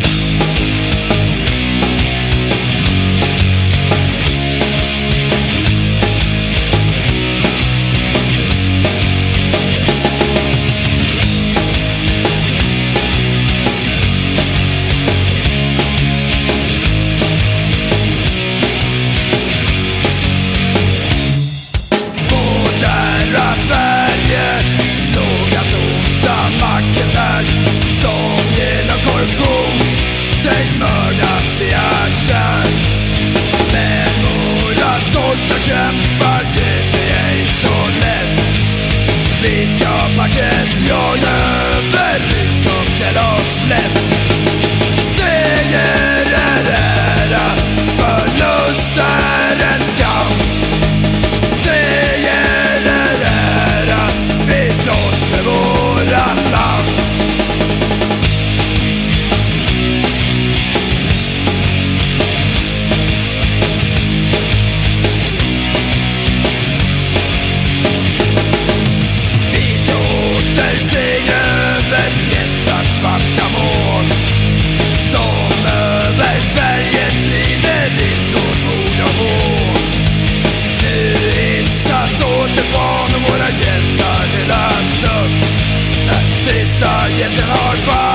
Podcast. kämpar, det är ej så lätt Vi skapar glädje, jag över som kalaslätt star, yes and hard.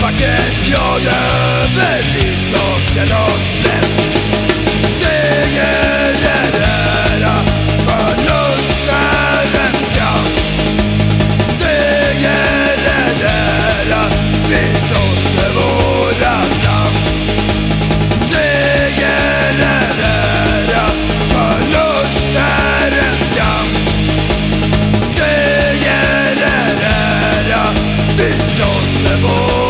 backen jag över ishaken och släpp Seger är ära för lustnärens skam Seger är ära, vi slåss med våra namn. Seger är ära för lustnärens skam Seger är ära, vi slåss för vår